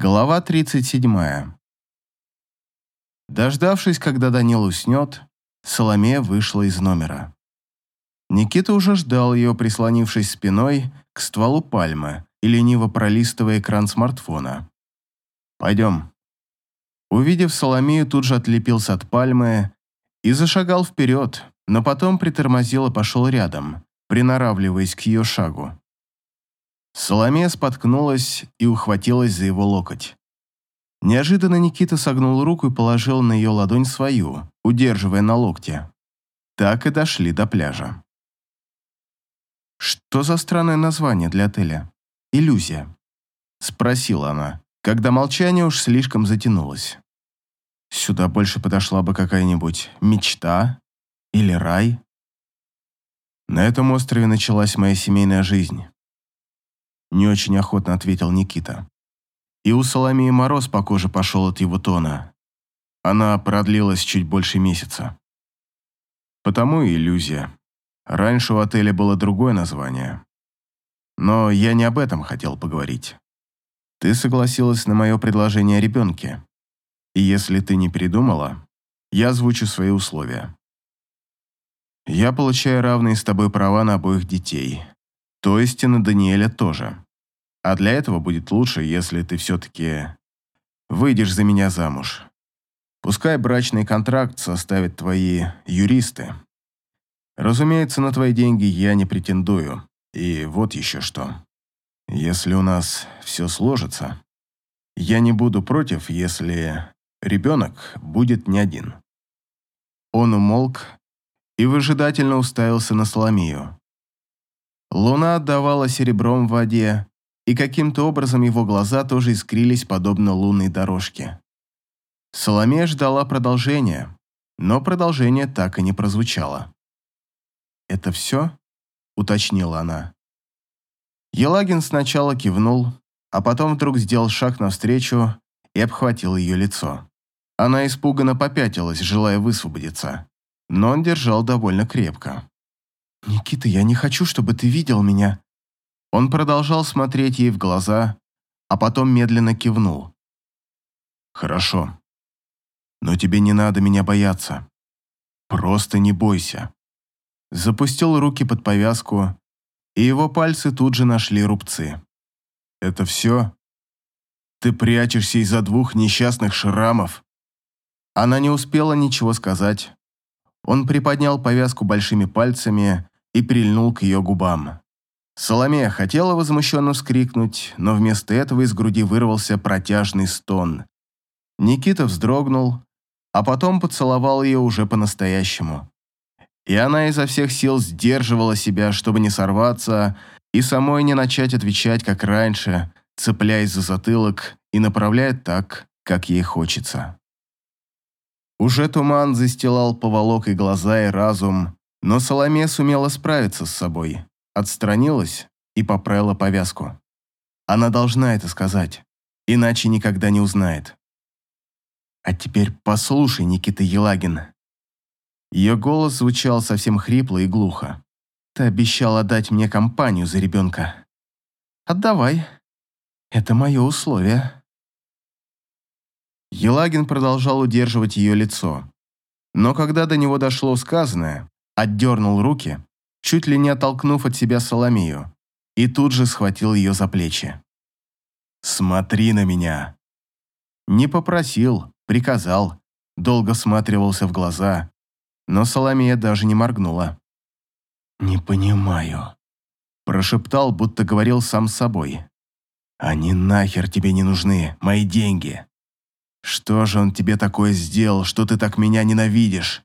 Глава 37. Дождавшись, когда Данил уснет, Соломея вышла из номера. Никита уже ждал ее, прислонившись спиной к стволу пальмы и лениво пролистывая экран смартфона. «Пойдем». Увидев Соломею, тут же отлепился от пальмы и зашагал вперед, но потом притормозил и пошел рядом, приноравливаясь к ее шагу. Соломея споткнулась и ухватилась за его локоть. Неожиданно Никита согнул руку и положил на ее ладонь свою, удерживая на локте. Так и дошли до пляжа. «Что за странное название для отеля? Иллюзия?» Спросила она, когда молчание уж слишком затянулось. «Сюда больше подошла бы какая-нибудь мечта или рай?» На этом острове началась моя семейная жизнь. Не очень охотно ответил Никита. И у Соломеи мороз по коже пошел от его тона. Она продлилась чуть больше месяца. Потому и иллюзия. Раньше у отеля было другое название. Но я не об этом хотел поговорить. Ты согласилась на мое предложение о ребенке. И если ты не передумала, я озвучу свои условия. Я получаю равные с тобой права на обоих детей. То есть и на Даниэля тоже. А для этого будет лучше, если ты все-таки выйдешь за меня замуж. Пускай брачный контракт составят твои юристы. Разумеется, на твои деньги я не претендую. И вот еще что. Если у нас все сложится, я не буду против, если ребенок будет не один. Он умолк и выжидательно уставился на Соломию. Луна отдавала серебром в воде, и каким-то образом его глаза тоже искрились подобно лунной дорожке. Соломея ждала продолжения, но продолжение так и не прозвучало. «Это все?» – уточнила она. Елагин сначала кивнул, а потом вдруг сделал шаг навстречу и обхватил ее лицо. Она испуганно попятилась, желая высвободиться, но он держал довольно крепко. «Никита, я не хочу, чтобы ты видел меня». Он продолжал смотреть ей в глаза, а потом медленно кивнул. «Хорошо. Но тебе не надо меня бояться. Просто не бойся». Запустил руки под повязку, и его пальцы тут же нашли рубцы. «Это все? Ты прячешься из-за двух несчастных шрамов?» Она не успела ничего сказать. Он приподнял повязку большими пальцами и прильнул к ее губам. Соломея хотела возмущенно вскрикнуть, но вместо этого из груди вырвался протяжный стон. Никита вздрогнул, а потом поцеловал ее уже по-настоящему. И она изо всех сил сдерживала себя, чтобы не сорваться и самой не начать отвечать, как раньше, цепляясь за затылок и направляя так, как ей хочется. Уже туман застилал поволок и глаза, и разум, но Соломея сумела справиться с собой, отстранилась и поправила повязку. Она должна это сказать, иначе никогда не узнает. А теперь послушай, Никита Елагин. Ее голос звучал совсем хрипло и глухо. Ты обещал отдать мне компанию за ребенка. Отдавай. Это мое условие. Елагин продолжал удерживать ее лицо. Но когда до него дошло сказанное, отдернул руки, чуть ли не оттолкнув от себя Соломию, и тут же схватил ее за плечи. «Смотри на меня!» Не попросил, приказал, долго всматривался в глаза, но Соломия даже не моргнула. «Не понимаю», – прошептал, будто говорил сам с собой. «Они нахер тебе не нужны, мои деньги. Что же он тебе такое сделал, что ты так меня ненавидишь?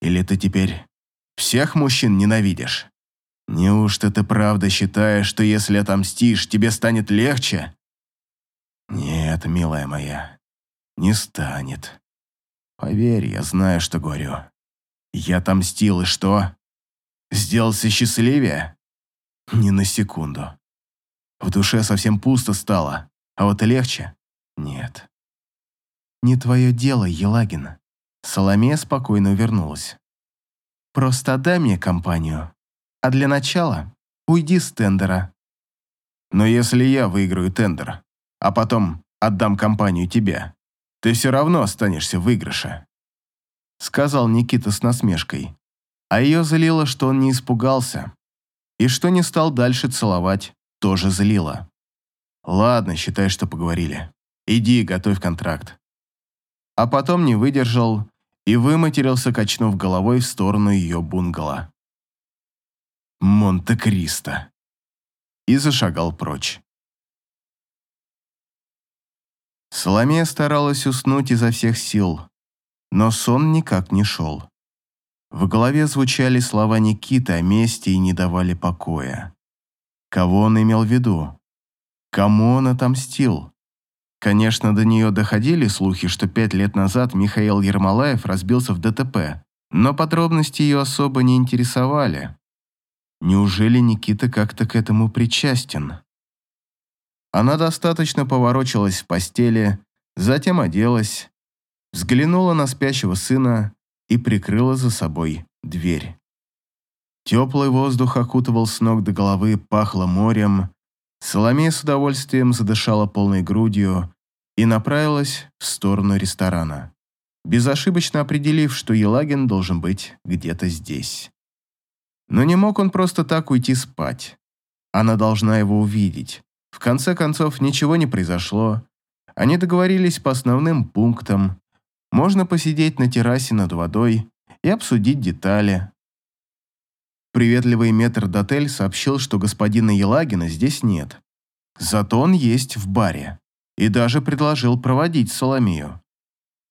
Или ты теперь всех мужчин ненавидишь? Неужто ты правда считаешь, что если отомстишь, тебе станет легче? Нет, милая моя, не станет. Поверь, я знаю, что говорю. Я отомстил, и что? Сделался счастливее? Ни на секунду. В душе совсем пусто стало, а вот легче? Нет. «Не твое дело, Елагин». Соломея спокойно увернулась. «Просто отдай мне компанию. А для начала уйди с тендера». «Но если я выиграю тендер, а потом отдам компанию тебе, ты все равно останешься в выигрыше», сказал Никита с насмешкой. А ее злило, что он не испугался. И что не стал дальше целовать, тоже злило. «Ладно, считай, что поговорили. Иди, готовь контракт». А потом не выдержал и выматерился, качнув головой в сторону ее бунгало. «Монте-Кристо!» И зашагал прочь. Соломея старалась уснуть изо всех сил, но сон никак не шел. В голове звучали слова Никиты о мести и не давали покоя. Кого он имел в виду? Кому он отомстил? Конечно, до нее доходили слухи, что пять лет назад Михаил Ермолаев разбился в ДТП, но подробности ее особо не интересовали. Неужели Никита как-то к этому причастен? Она достаточно поворочилась в постели, затем оделась, взглянула на спящего сына и прикрыла за собой дверь. Теплый воздух окутывал с ног до головы, пахло морем. Соломея с удовольствием задышала полной грудью и направилась в сторону ресторана, безошибочно определив, что Елагин должен быть где-то здесь. Но не мог он просто так уйти спать. Она должна его увидеть. В конце концов, ничего не произошло. Они договорились по основным пунктам. Можно посидеть на террасе над водой и обсудить детали. Приветливый метрдотель сообщил, что господина Елагина здесь нет. Зато он есть в баре. И даже предложил проводить Соломию.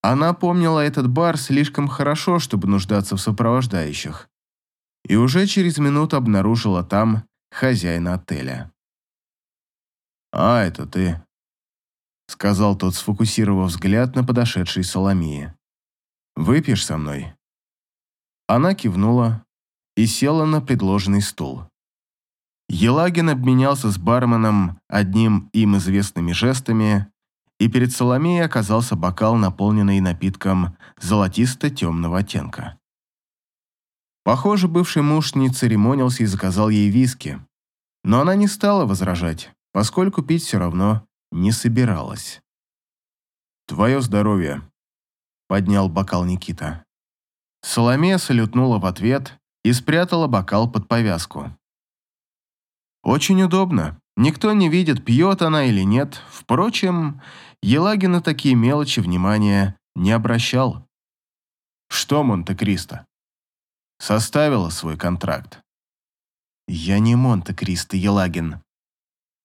Она помнила этот бар слишком хорошо, чтобы нуждаться в сопровождающих. И уже через минуту обнаружила там хозяина отеля. «А, это ты», сказал тот, сфокусировав взгляд на подошедшей Соломии. «Выпьешь со мной?» Она кивнула и села на предложенный стул. Елагин обменялся с барменом одним им известными жестами, и перед Соломеей оказался бокал, наполненный напитком золотисто-темного оттенка. Похоже, бывший муж не церемонился и заказал ей виски, но она не стала возражать, поскольку пить все равно не собиралась. «Твое здоровье», — поднял бокал Никита. Соломея салютнула в ответ и спрятала бокал под повязку. «Очень удобно. Никто не видит, пьет она или нет. Впрочем, Елагин на такие мелочи внимания не обращал. Что Монте-Кристо? Составила свой контракт. Я не Монте-Кристо, Елагин.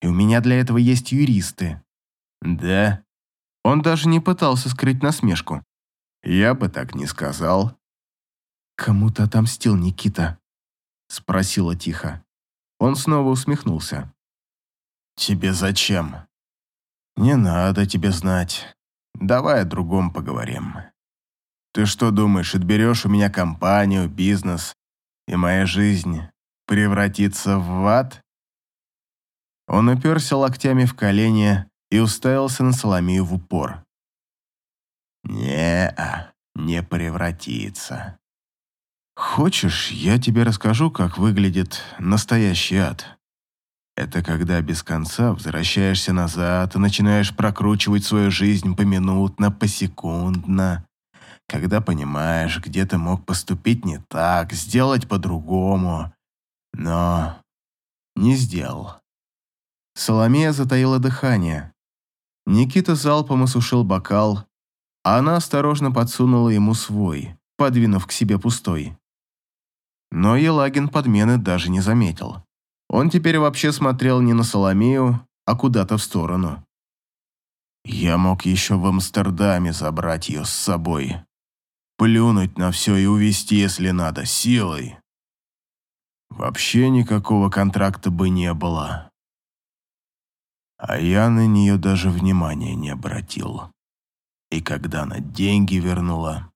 И у меня для этого есть юристы. Да? Он даже не пытался скрыть насмешку. Я бы так не сказал. Кому ты отомстил, Никита? Спросила тихо. Он снова усмехнулся. Тебе зачем? Не надо тебе знать. Давай о другом поговорим. Ты что думаешь, отберешь у меня компанию, бизнес, и моя жизнь превратится в ад? Он уперся локтями в колени и уставился на Соломию в упор. «Не-а, не превратится. Хочешь, я тебе расскажу, как выглядит настоящий ад? Это когда без конца возвращаешься назад и начинаешь прокручивать свою жизнь поминутно, посекундно, когда понимаешь, где ты мог поступить не так, сделать по-другому, но не сделал. Соломея затаила дыхание. Никита залпом осушил бокал, а она осторожно подсунула ему свой, подвинув к себе пустой. Но Елагин подмены даже не заметил. Он теперь вообще смотрел не на Соломею, а куда-то в сторону. Я мог еще в Амстердаме забрать ее с собой. Плюнуть на все и увезти, если надо, силой. Вообще никакого контракта бы не было. А я на нее даже внимания не обратил. И когда она деньги вернула,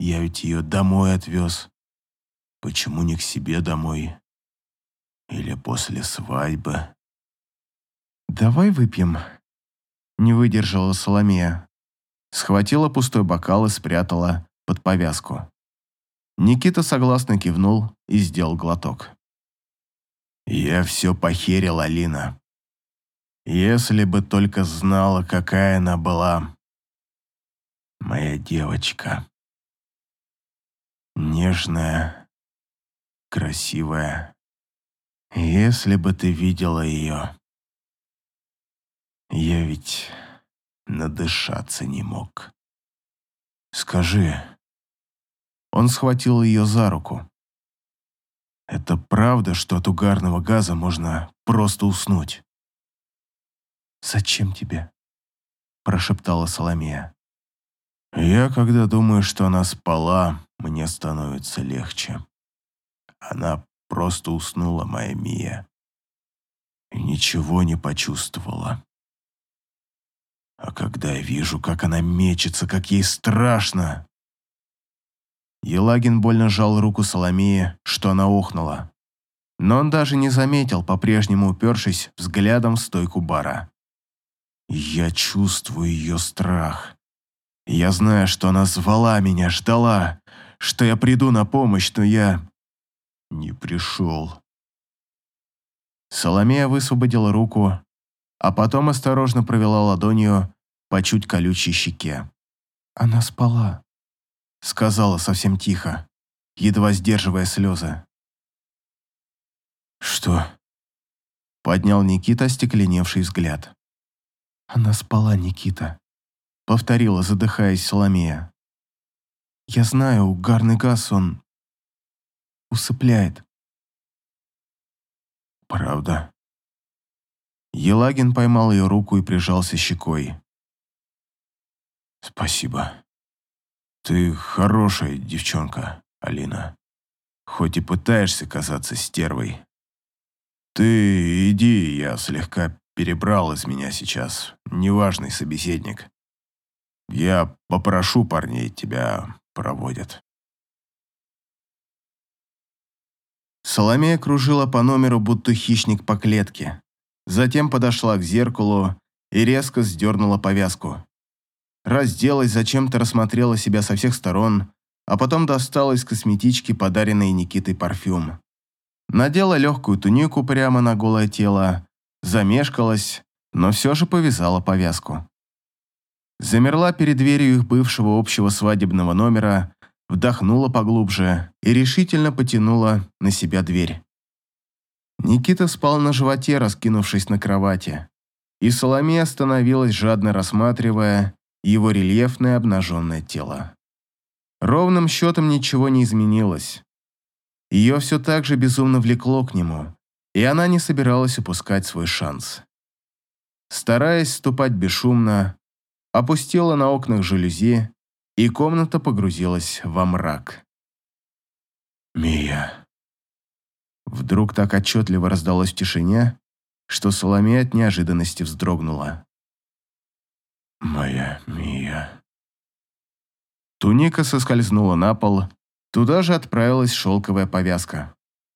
я ведь ее домой отвез. Почему не к себе домой? Или после свадьбы? «Давай выпьем», — не выдержала Соломея. Схватила пустой бокал и спрятала под повязку. Никита согласно кивнул и сделал глоток. «Я все похерил, Алина. Если бы только знала, какая она была. Моя девочка. Нежная, красивая. Если бы ты видела ее. Я ведь надышаться не мог. Скажи. Он схватил ее за руку. Это правда, что от угарного газа можно просто уснуть? «Зачем тебе?» – прошептала Соломея. «Я, когда думаю, что она спала, мне становится легче. Она просто уснула, моя Мия, и ничего не почувствовала. А когда я вижу, как она мечется, как ей страшно...» Елагин больно сжал руку Соломеи, что она охнула. Но он даже не заметил, по-прежнему упершись взглядом в стойку бара. Я чувствую ее страх. Я знаю, что она звала меня, ждала, что я приду на помощь, но я не пришел. Соломея высвободила руку, а потом осторожно провела ладонью по чуть колючей щеке. «Она спала», — сказала совсем тихо, едва сдерживая слезы. «Что?» — поднял Никита стекленевший взгляд. «Она спала, Никита», — повторила, задыхаясь Соломея. «Я знаю, угарный газ он усыпляет». «Правда?» Елагин поймал ее руку и прижался щекой. «Спасибо. Ты хорошая девчонка, Алина. Хоть и пытаешься казаться стервой. Ты иди, я слегка перебрал из меня сейчас неважный собеседник. Я попрошу парней, тебя проводят. Соломея кружила по номеру, будто хищник по клетке. Затем подошла к зеркалу и резко сдернула повязку. Разделась, зачем-то рассмотрела себя со всех сторон, а потом достала из косметички подаренный Никитой парфюм. Надела легкую тунику прямо на голое тело, замешкалась, но все же повязала повязку. Замерла перед дверью их бывшего общего свадебного номера, вдохнула поглубже и решительно потянула на себя дверь. Никита спал на животе, раскинувшись на кровати, и Соломея остановилась, жадно рассматривая его рельефное обнаженное тело. Ровным счетом ничего не изменилось. Ее все так же безумно влекло к нему, и она не собиралась упускать свой шанс. Стараясь ступать бесшумно, опустила на окнах жалюзи, и комната погрузилась во мрак. «Мия!» Вдруг так отчетливо раздалось в тишине, что Соломея от неожиданности вздрогнула. «Моя Мия!» Туника соскользнула на пол, туда же отправилась шелковая повязка.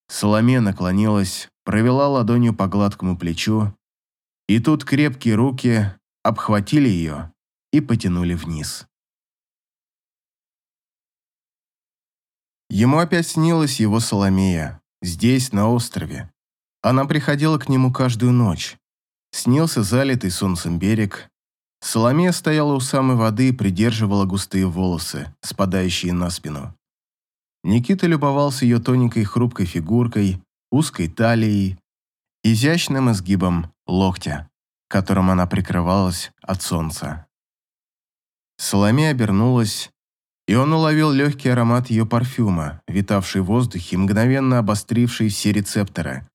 Соломея наклонилась, провела ладонью по гладкому плечу, и тут крепкие руки обхватили ее и потянули вниз. Ему опять снилась его Соломея, здесь, на острове. Она приходила к нему каждую ночь. Снился залитый солнцем берег. Соломея стояла у самой воды и придерживала густые волосы, спадающие на спину. Никита любовался ее тоненькой хрупкой фигуркой, узкой талией, изящным изгибом локтя, которым она прикрывалась от солнца. Соломея обернулась, и он уловил легкий аромат ее парфюма, витавший в воздухе, мгновенно обостривший все рецепторы.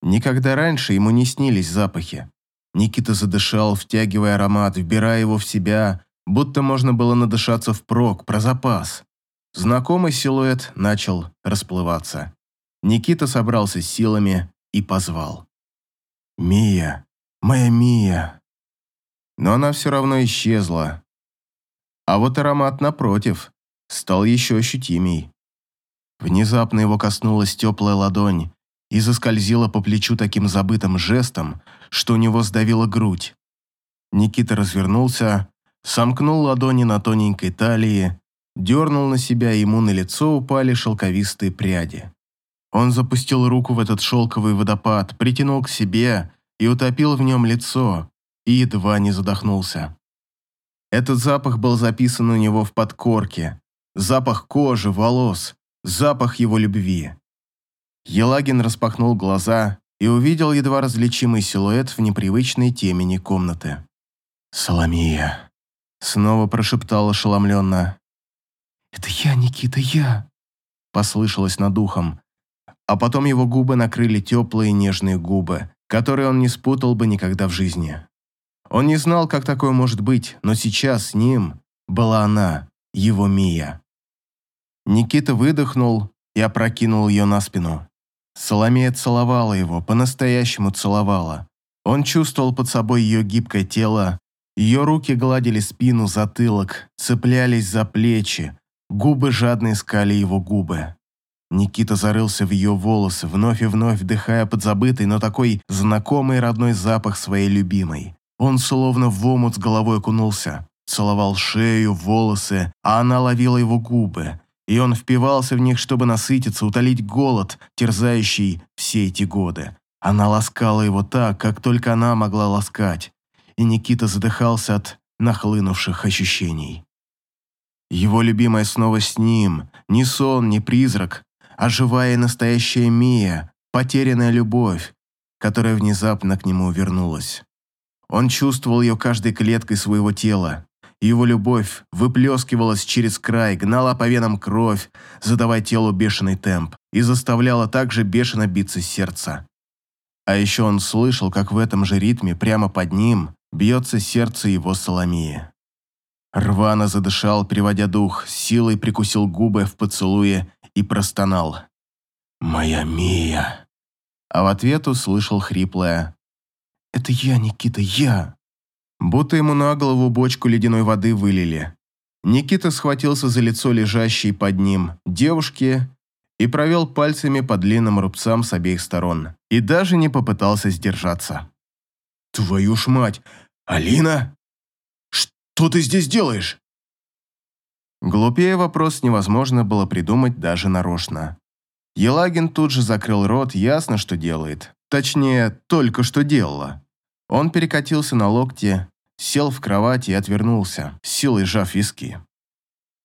Никогда раньше ему не снились запахи. Никита задышал, втягивая аромат, вбирая его в себя, будто можно было надышаться впрок, про запас. Знакомый силуэт начал расплываться. Никита собрался с силами и позвал. «Мия! Моя Мия!» Но она все равно исчезла. А вот аромат, напротив, стал еще ощутимей. Внезапно его коснулась теплая ладонь и заскользила по плечу таким забытым жестом, что у него сдавила грудь. Никита развернулся, сомкнул ладони на тоненькой талии, дернул на себя, и ему на лицо упали шелковистые пряди. Он запустил руку в этот шелковый водопад, притянул к себе и утопил в нем лицо, и едва не задохнулся. Этот запах был записан у него в подкорке. Запах кожи, волос, запах его любви. Елагин распахнул глаза и увидел едва различимый силуэт в непривычной темени комнаты. «Соломия!» — снова прошептал ошеломленно. «Это я, Никита, я!» — послышалось над ухом. А потом его губы накрыли теплые нежные губы, которые он не спутал бы никогда в жизни. Он не знал, как такое может быть, но сейчас с ним была она, его Мия. Никита выдохнул и опрокинул ее на спину. Соломея целовала его, по-настоящему целовала. Он чувствовал под собой ее гибкое тело, ее руки гладили спину, затылок, цеплялись за плечи, губы жадно искали его губы. Никита зарылся в ее волосы, вновь и вновь вдыхая подзабытый, но такой знакомый родной запах своей любимой. Он словно в омут с головой окунулся, целовал шею, волосы, а она ловила его губы, и он впивался в них, чтобы насытиться, утолить голод, терзающий все эти годы. Она ласкала его так, как только она могла ласкать, и Никита задыхался от нахлынувших ощущений. Его любимая снова с ним, ни сон, ни призрак, а живая и настоящая Мия, потерянная любовь, которая внезапно к нему вернулась. Он чувствовал ее каждой клеткой своего тела, его любовь выплескивалась через край, гнала по венам кровь, задавая телу бешеный темп, и заставляла также бешено биться сердце. А еще он слышал, как в этом же ритме прямо под ним бьется сердце его Соломии. Рвано задышал, переводя дух, силой прикусил губы в поцелуе и простонал. «Моя Мия!» А в ответ услышал хриплое. «Это я, Никита, я!» будто ему на голову бочку ледяной воды вылили. Никита схватился за лицо лежащей под ним девушки и провел пальцами по длинным рубцам с обеих сторон, и даже не попытался сдержаться. «Твою ж мать! Алина? Что ты здесь делаешь?» Глупее вопрос невозможно было придумать даже нарочно. Елагин тут же закрыл рот, ясно, что делает. Точнее, только что делала. Он перекатился на локте сел в кровати и отвернулся, силой сжав виски.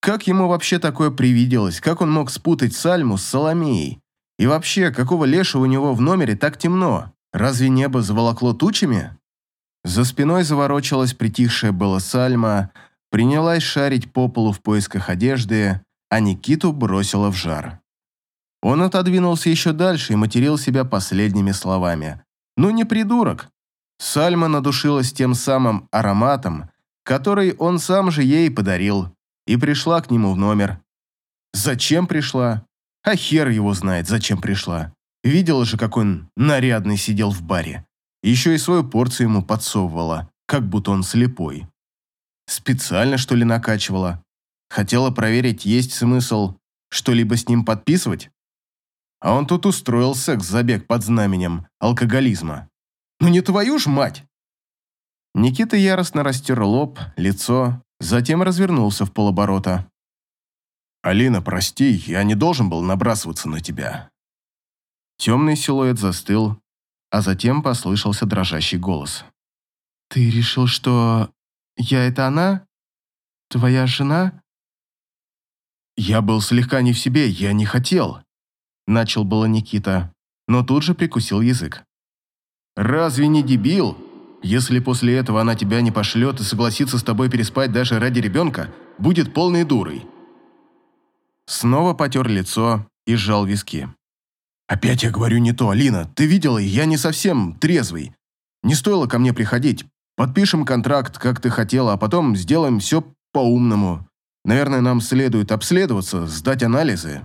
Как ему вообще такое привиделось? Как он мог спутать Сальму с Соломеей? И вообще, какого лешего у него в номере так темно? Разве небо заволокло тучами? За спиной заворочилась притихшая была Сальма, принялась шарить по полу в поисках одежды, а Никиту бросила в жар. Он отодвинулся еще дальше и материл себя последними словами. «Ну не придурок! Сальма надушилась тем самым ароматом, который он сам же ей подарил, и пришла к нему в номер. Зачем пришла? А хер его знает, зачем пришла. Видела же, как он нарядный сидел в баре. Еще и свою порцию ему подсовывала, как будто он слепой. Специально, что ли, накачивала? Хотела проверить, есть смысл что-либо с ним подписывать? А он тут устроил секс-забег под знаменем алкоголизма. Ну не твою ж мать!» Никита яростно растер лоб, лицо, затем развернулся в полоборота. «Алина, прости, я не должен был набрасываться на тебя». Темный силуэт застыл, а затем послышался дрожащий голос. «Ты решил, что я это она? Твоя жена?» «Я был слегка не в себе, я не хотел», — начал было Никита, но тут же прикусил язык. Разве не дебил? Если после этого она тебя не пошлет и согласится с тобой переспать даже ради ребенка, будет полной дурой. Снова потер лицо и сжал виски. «Опять я говорю не то, Алина. Ты видела, я не совсем трезвый. Не стоило ко мне приходить. Подпишем контракт, как ты хотела, а потом сделаем все по-умному. Наверное, нам следует обследоваться, сдать анализы.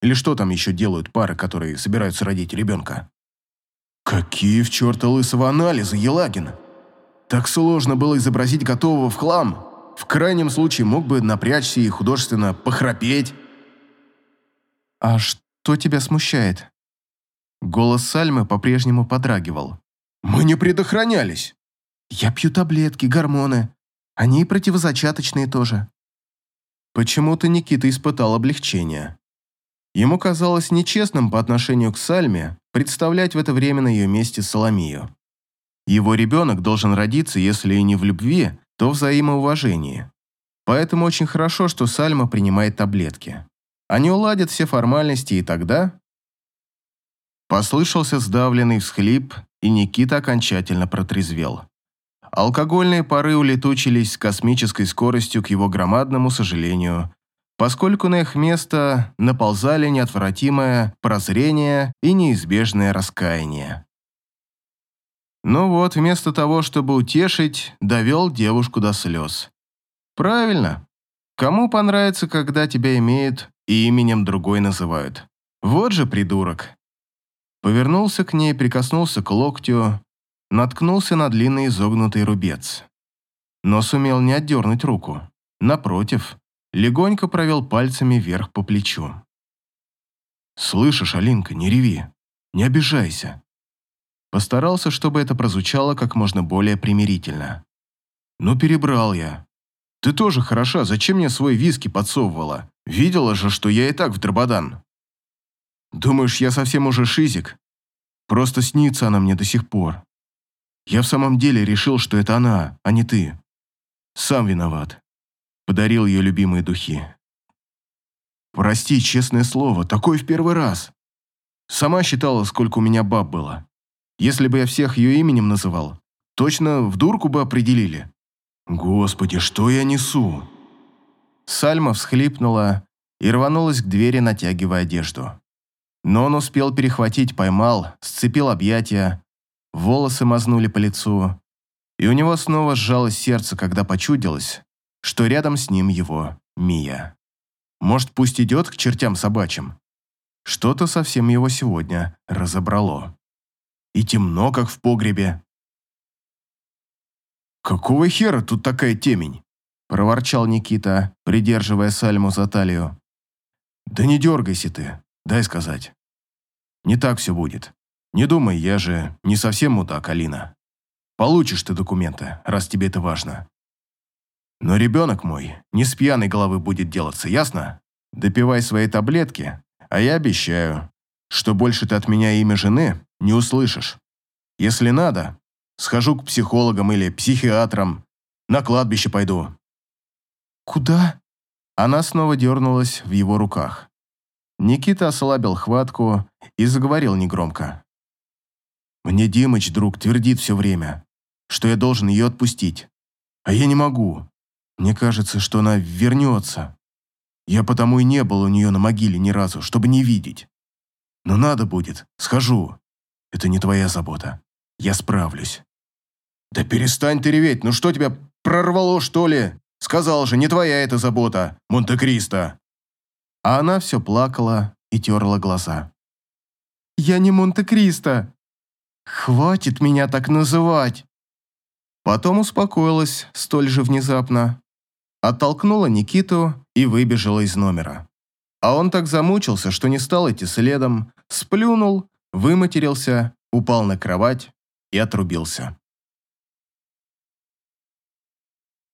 Или что там еще делают пары, которые собираются родить ребенка?» Какие в черта лысого анализа, Елагин? Так сложно было изобразить готового в хлам. В крайнем случае мог бы напрячься и художественно похрапеть. «А что тебя смущает?» Голос Сальмы по-прежнему подрагивал. «Мы не предохранялись!» «Я пью таблетки, гормоны. Они противозачаточные тоже». Почему-то Никита испытал облегчение. Ему казалось нечестным по отношению к Сальме представлять в это время на ее месте Соломию. Его ребенок должен родиться, если и не в любви, то в взаимоуважении. Поэтому очень хорошо, что Сальма принимает таблетки. Они уладят все формальности, и тогда... Послышался сдавленный всхлип, и Никита окончательно протрезвел. Алкогольные пары улетучились с космической скоростью к его громадному сожалению, поскольку на их место наползали неотвратимое прозрение и неизбежное раскаяние. Ну вот, вместо того, чтобы утешить, довел девушку до слез. Правильно. Кому понравится, когда тебя имеют и именем другой называют? Вот же придурок. Повернулся к ней, прикоснулся к локтю, наткнулся на длинный изогнутый рубец. Но сумел не отдернуть руку. Напротив, легонько провел пальцами вверх по плечу. «Слышишь, Алинка, не реви, не обижайся». Постарался, чтобы это прозвучало как можно более примирительно. «Ну, перебрал я. Ты тоже хороша, зачем мне свой виски подсовывала? Видела же, что я и так в дрободан». «Думаешь, я совсем уже шизик? Просто снится она мне до сих пор. Я в самом деле решил, что это она, а не ты. Сам виноват подарил ее любимые духи. «Прости, честное слово, такой в первый раз. Сама считала, сколько у меня баб было. Если бы я всех ее именем называл, точно в дурку бы определили. Господи, что я несу?» Сальма всхлипнула и рванулась к двери, натягивая одежду. Но он успел перехватить, поймал, сцепил объятия, волосы мазнули по лицу, и у него снова сжалось сердце, когда почудилось, что рядом с ним его Мия. Может, пусть идет к чертям собачьим? Что-то совсем его сегодня разобрало. И темно, как в погребе. «Какого хера тут такая темень?» – проворчал Никита, придерживая Сальму за талию. «Да не дергайся ты, дай сказать. Не так все будет. Не думай, я же не совсем мудак, Алина. Получишь ты документы, раз тебе это важно. Но ребенок мой не с пьяной головы будет делаться, ясно? Допивай свои таблетки, а я обещаю, что больше ты от меня имя жены не услышишь. Если надо, схожу к психологам или психиатрам, на кладбище пойду». «Куда?» Она снова дернулась в его руках. Никита ослабил хватку и заговорил негромко. «Мне Димыч, друг, твердит все время, что я должен ее отпустить. А я не могу. Мне кажется, что она вернется. Я потому и не был у нее на могиле ни разу, чтобы не видеть. Но надо будет, схожу. Это не твоя забота. Я справлюсь. Да перестань ты реветь, ну что тебя прорвало, что ли? Сказал же, не твоя эта забота, Монте-Кристо. А она все плакала и терла глаза. Я не Монте-Кристо. Хватит меня так называть. Потом успокоилась столь же внезапно, оттолкнула Никиту и выбежала из номера. А он так замучился, что не стал идти следом, сплюнул, выматерился, упал на кровать и отрубился.